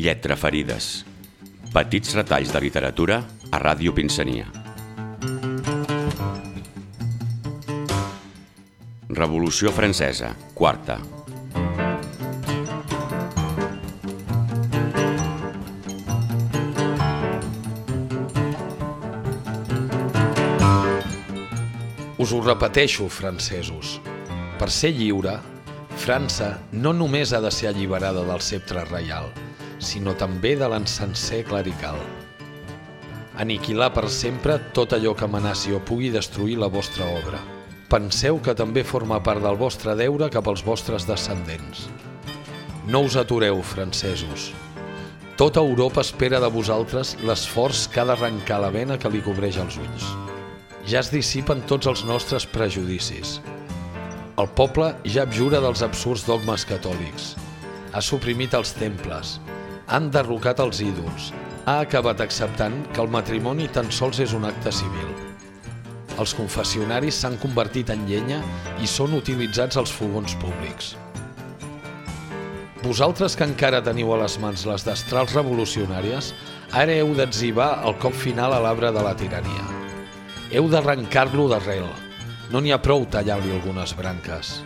Lletra ferides. Petits retalls de literatura a Ràdio Pinsania. Revolució Francesa, quarta. Us ho repeteixo, francesos. Per ser lliure, França no només ha de ser alliberada del sceptre reial, sinó també de l'encenser clerical. Aniquilar per sempre tot allò que amenaci o pugui destruir la vostra obra. Penseu que també forma part del vostre deure cap als vostres descendents. No us atureu, francesos. Tota Europa espera de vosaltres l'esforç que ha d'arrencar la vena que li cobreix els ulls ja es dissipen tots els nostres prejudicis. El poble ja abjura dels absurds dogmes catòlics. Ha suprimit els temples, han derrocat els ídols, ha acabat acceptant que el matrimoni tan sols és un acte civil. Els confessionaris s'han convertit en llenya i són utilitzats als fogons públics. Vosaltres que encara teniu a les mans les destrals revolucionàries, ara heu d'etzibar el cop final a l'arbre de la tirania. Heu d'arrencar-lo d'arrel. No n'hi ha prou tallar-li algunes branques.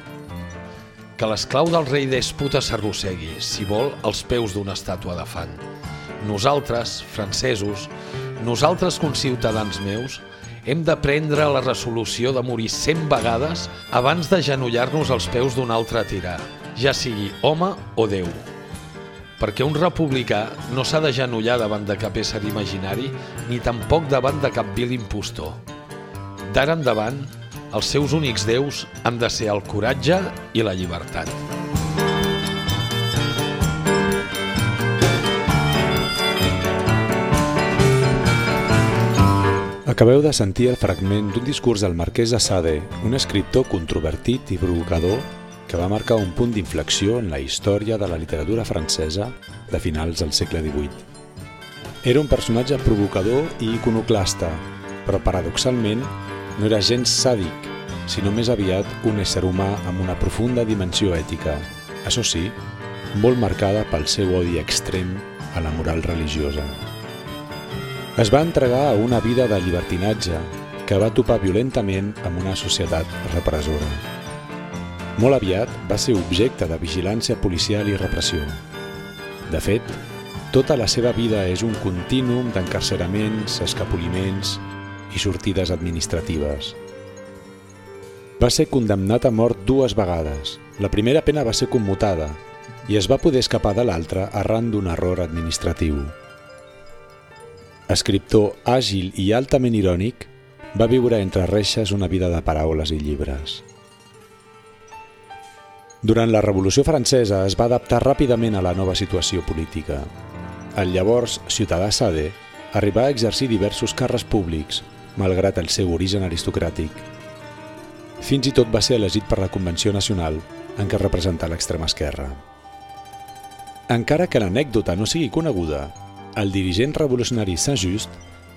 Que l'esclau del rei dèspota s'arrossegui, si vol, als peus d'una estàtua de fang. Nosaltres, francesos, nosaltres conciutadans meus, hem de prendre la resolució de morir 100 vegades abans de genollar-nos als peus d'un altre tirà, ja sigui home o Déu. Perquè un republicà no s'ha de genollar davant de cap ésser imaginari ni tampoc davant de cap vil impostor. D'ara endavant, els seus únics déus han de ser el coratge i la llibertat. Acabeu de sentir el fragment d'un discurs del marquès de Sade, un escriptor controvertit i provocador que va marcar un punt d'inflexió en la història de la literatura francesa de finals del segle XVIII. Era un personatge provocador i iconoclasta, però paradoxalment no era gens sàdic, sinó més aviat un ésser humà amb una profunda dimensió ètica, això sí, molt marcada pel seu odi extrem a la moral religiosa. Es va entregar a una vida de llibertinatge que va topar violentament amb una societat repressora. Molt aviat va ser objecte de vigilància policial i repressió. De fet, tota la seva vida és un contínum d'encarceraments, escapoliments i sortides administratives. Va ser condemnat a mort dues vegades. La primera pena va ser commutada i es va poder escapar de l'altra arran d'un error administratiu. Escriptor àgil i altament irònic, va viure entre reixes una vida de paraules i llibres. Durant la Revolució Francesa es va adaptar ràpidament a la nova situació política. El llavors ciutadà Sade arribà a exercir diversos càrrecs públics, malgrat el seu origen aristocràtic. Fins i tot va ser elegit per la Convenció Nacional, en què representa l'extrema esquerra. Encara que l'anècdota no sigui coneguda, el dirigent revolucionari Saint-Just,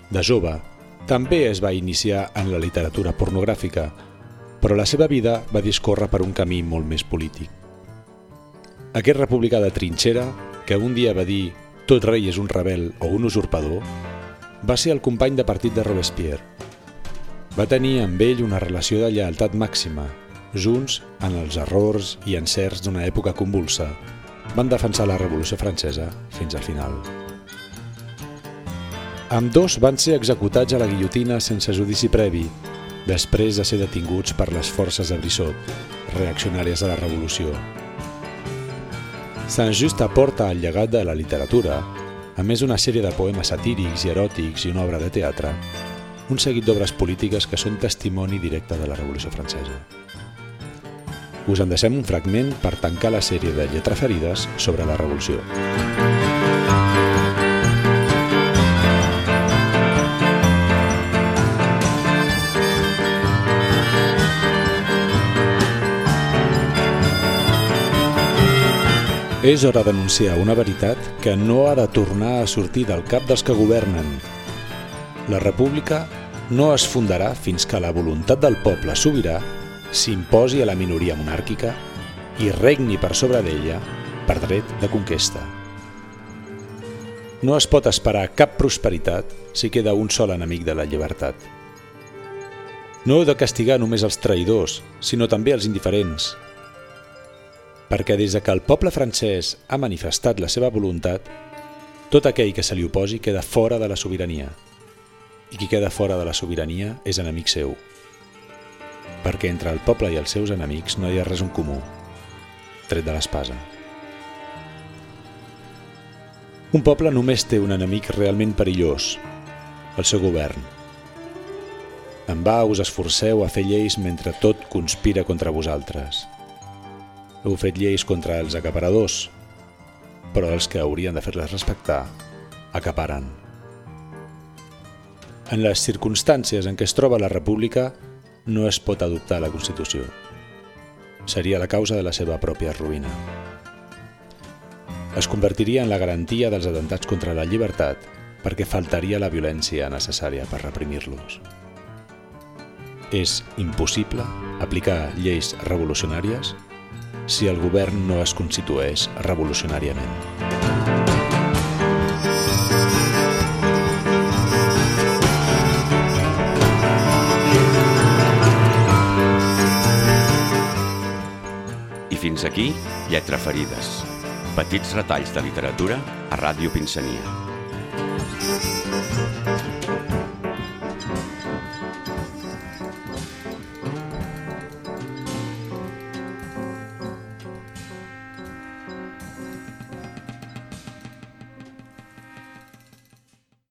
de jove, també es va iniciar en la literatura pornogràfica, però la seva vida va discórrer per un camí molt més polític. Aquest republicà de trinxera, que un dia va dir tot rei és un rebel o un usurpador, va ser el company de partit de Robespierre. Va tenir amb ell una relació de lleialtat màxima, junts en els errors i encerts d'una època convulsa, van defensar la Revolució Francesa fins al final. Amb dos van ser executats a la guillotina sense judici previ, després de ser detinguts per les forces de Brissot, reaccionàries de la Revolució. Saint-Just aporta al llegat de la literatura, a més d'una sèrie de poemes satírics i eròtics i una obra de teatre, un seguit d'obres polítiques que són testimoni directe de la Revolució Francesa. Us en deixem un fragment per tancar la sèrie de lletraferides sobre la Revolució. És hora d'anunciar una veritat que no ha de tornar a sortir del cap dels que governen. La república no es fundarà fins que la voluntat del poble sobirà s'imposi a la minoria monàrquica i regni per sobre d'ella per dret de conquesta. No es pot esperar cap prosperitat si queda un sol enemic de la llibertat. No heu de castigar només els traïdors, sinó també els indiferents. Perquè des de que el poble francès ha manifestat la seva voluntat, tot aquell que se li oposi queda fora de la sobirania. I qui queda fora de la sobirania és enemic seu. Perquè entre el poble i els seus enemics no hi ha res en comú, tret de l'espasa. Un poble només té un enemic realment perillós, el seu govern. En va us esforceu a fer lleis mentre tot conspira contra vosaltres. Heu fet lleis contra els acaparadors, però els que haurien de fer-les respectar acaparen. En les circumstàncies en què es troba la república, no es pot adoptar la Constitució. Seria la causa de la seva pròpia ruïna es convertiria en la garantia dels atentats contra la llibertat perquè faltaria la violència necessària per reprimir-los. És impossible aplicar lleis revolucionàries si el govern no es constitueix revolucionàriament. Fins aquí, Lletra Ferides, Petits retalls de literatura a Ràdio Pinsania.